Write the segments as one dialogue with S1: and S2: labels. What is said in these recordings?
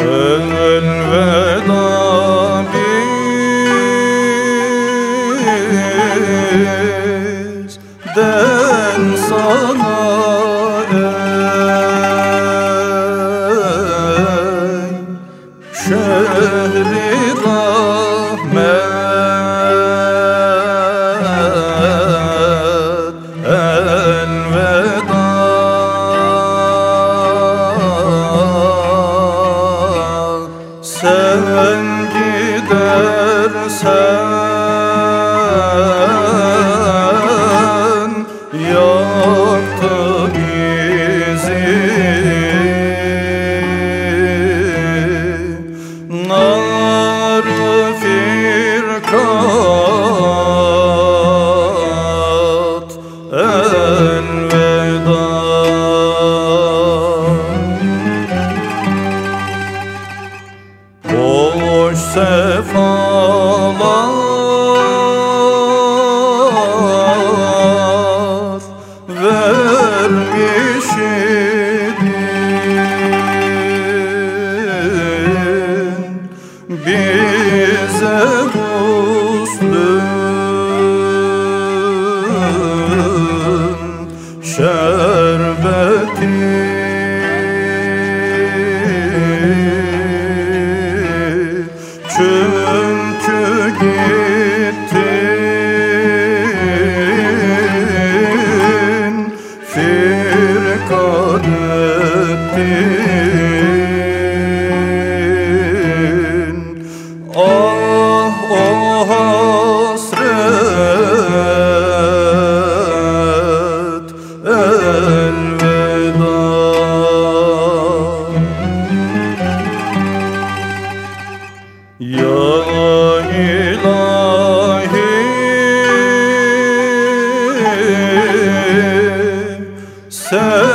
S1: Elveda bizden sana şehri rahmet sefalar vermiş idin. Bize muslun şerbeti firkat ettin Ah o hasret elveda. Ya ilahi sen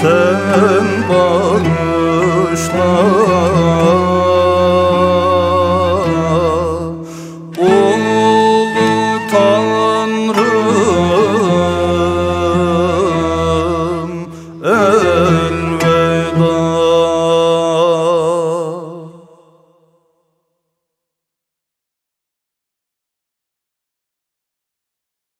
S1: sen bağışla